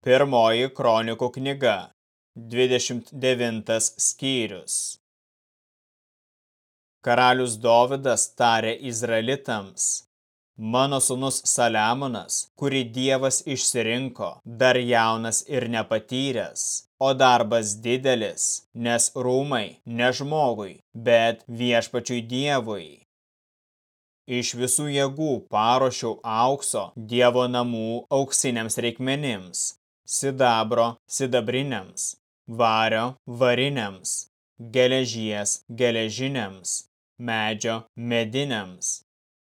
Pirmoji kronikų knyga, 29 skyrius. Karalius Dovidas tarė Izraelitams, mano sunus Saliamonas, kurį Dievas išsirinko, dar jaunas ir nepatyręs, o darbas didelis, nes rūmai ne žmogui, bet viešpačiui Dievui. Iš visų jėgų paruošiau aukso Dievo namų auksiniams reikmenims, sidabro sidabriniams, vario variniams, geležies geležiniams, medžio mediniams,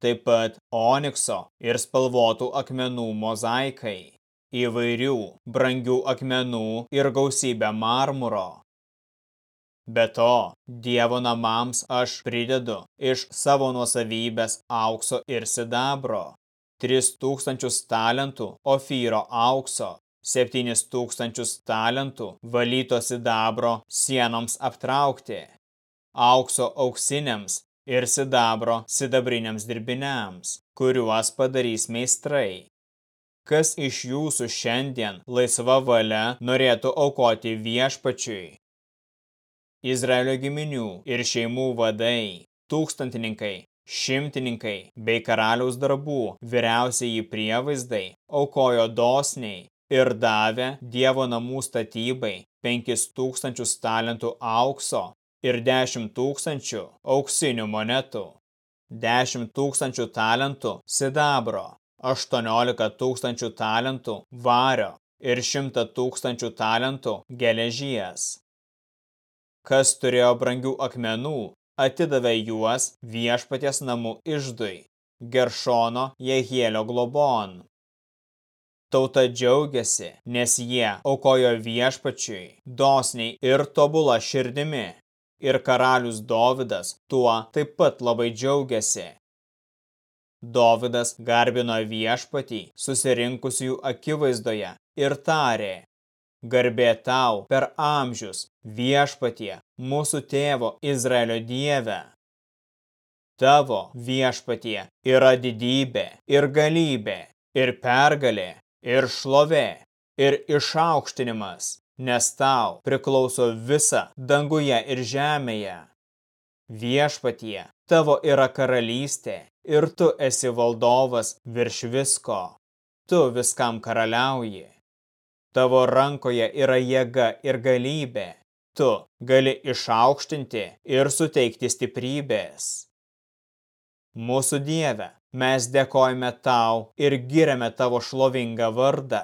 taip pat onikso ir spalvotų akmenų mozaikai, įvairių brangių akmenų ir gausybę marmuro. Be to, Dievo namams aš pridedu iš savo nuosavybės aukso ir sidabro, 3000 talentų ofyro aukso, septynis tūkstančius talentų valyto sidabro sienoms aptraukti, aukso auksiniams ir sidabro sidabriniams dirbiniams, kuriuos padarys meistrai. Kas iš jūsų šiandien laisva valia norėtų aukoti viešpačiui? Izraelio giminių ir šeimų vadai, tūkstantininkai, šimtininkai bei karaliaus darbų vyriausiai prievaizdai aukojo dosniai ir davė Dievo namų statybai 5000 talentų aukso ir 10 tūkstančių auksinių monetų, 10 tūkstančių talentų sidabro, 18 tūkstančių talentų vario ir 100 tūkstančių talentų geležies. Kas turėjo brangių akmenų, atidavė juos viešpaties namų išdui, Geršono Jehielio globon. Tauta džiaugiasi, nes jie aukojo viešpačiui, dosniai ir tobula širdimi. Ir karalius Dovidas tuo taip pat labai džiaugiasi. Dovidas garbino viešpatį susirinkusiųjų akivaizdoje ir tarė, garbė tau per amžius viešpatie mūsų tėvo Izraelio dieve. Tavo viešpatie yra didybė ir galybė ir pergalė ir šlovė, ir išaukštinimas, nes tau priklauso visa danguje ir žemėje. Viešpatie, tavo yra karalystė ir tu esi valdovas virš visko. Tu viskam karaliauji. Tavo rankoje yra jėga ir galybė. Tu gali išaukštinti ir suteikti stiprybės. Mūsų Dieve, Mes dėkojame tau ir giriame tavo šlovingą vardą.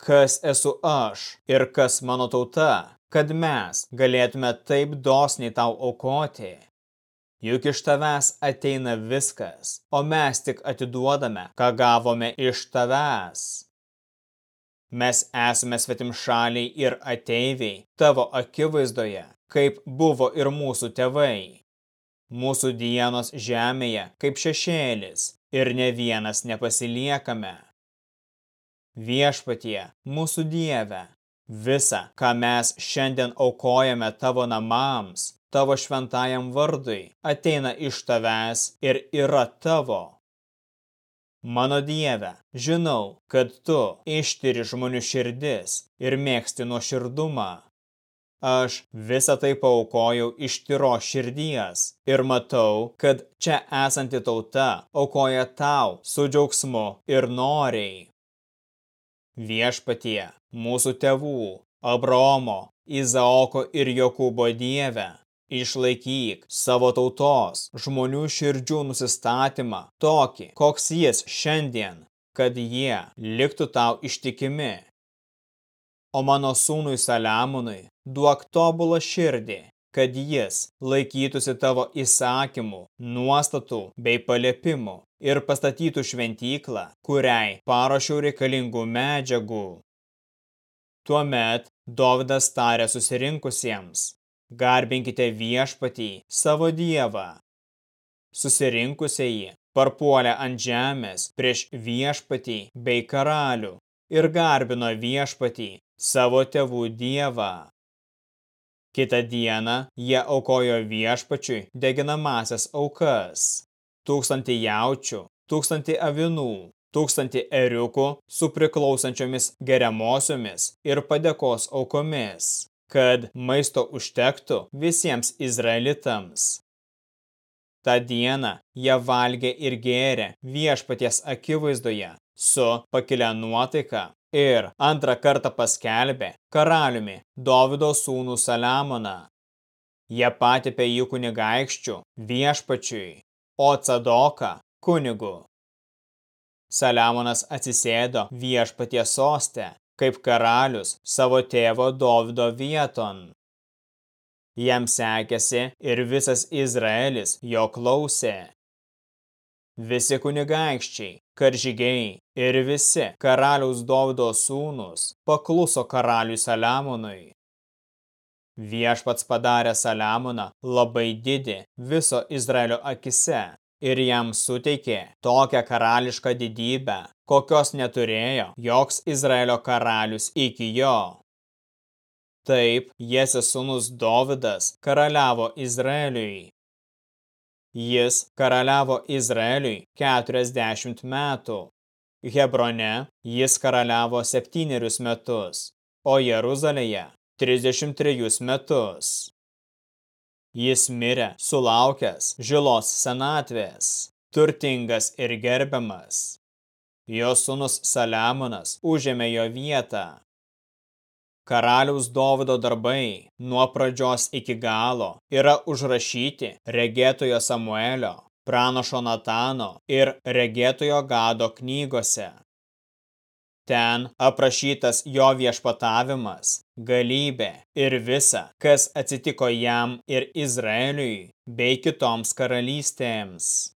Kas esu aš ir kas mano tauta, kad mes galėtume taip dosniai tau aukoti? Juk iš tavęs ateina viskas, o mes tik atiduodame, ką gavome iš tavęs. Mes esame svetim šaliai ir ateiviai tavo akivaizdoje, kaip buvo ir mūsų tėvai. Mūsų dienos žemėje kaip šešėlis ir ne vienas nepasiliekame. Viešpatie, mūsų Dieve, visa, ką mes šiandien aukojame tavo namams, tavo šventajam vardui, ateina iš tavęs ir yra tavo. Mano Dieve, žinau, kad tu ištiri žmonių širdis ir mėgsti nuo širdumą. Aš visą tai paukojau iš tyro širdies ir matau, kad čia esanti tauta aukoja tau su džiaugsmu ir noriai. Viešpatie, mūsų tėvų, Abraomo, Izaoko ir Jokūbo dievę, išlaikyk savo tautos žmonių širdžių nusistatymą tokį, koks jis šiandien, kad jie liktų tau ištikimi o mano sūnui Saliamonui duok tobulą širdį, kad jis laikytųsi tavo įsakymų, nuostatų bei paliepimų ir pastatytų šventyklą, kuriai paruošiau reikalingų medžiagų. Tuomet Dovydas tarė susirinkusiems, garbinkite viešpatį savo dievą. Susirinkusieji parpuolė ant žemės prieš viešpatį bei karalių ir garbino viešpatį savo tėvų dievą. Kitą dieną jie aukojo viešpačiui deginamasias aukas, tūkstantį jaučių, tūkstantį avinų, tūkstantį eriukų su priklausančiomis geriamosiomis ir padėkos aukomis, kad maisto užtektų visiems izraelitams. Ta diena jie valgė ir gėrė viešpaties akivaizdoje su pakilia nuotaika ir antrą kartą paskelbė karaliumi Dovido sūnų Saliamoną. Jie patipė jų kunigaikščių viešpačiui, o Cadoką kunigu. Saliamonas atsisėdo viešpaties sostę, kaip karalius savo tėvo Dovido vieton. Jam sekėsi ir visas Izraelis jo klausė. Visi kunigaikščiai, karžygiai ir visi karaliaus Dovido sūnus pakluso karaliui Saliamonui. Viešpats padarė Saliamoną labai didį viso Izraelio akise ir jam suteikė tokią karališką didybę, kokios neturėjo joks Izraelio karalius iki jo. Taip, Jesės sūnus Dovidas karaliavo Izraeliui. Jis karaliavo Izraeliui 40 metų. Hebrone jis karaliavo septynerius metus, o Jeruzalėje 33 metus. Jis mirė sulaukęs žilos senatvės, turtingas ir gerbiamas. Jo sūnus Saliamonas užėmė jo vietą. Karaliaus Dovido darbai nuo pradžios iki galo yra užrašyti regėtojo Samuelio, pranašo Natano ir regėtojo Gado knygose. Ten aprašytas jo viešpatavimas, galybė ir visa, kas atsitiko jam ir Izraeliui bei kitoms karalystėms.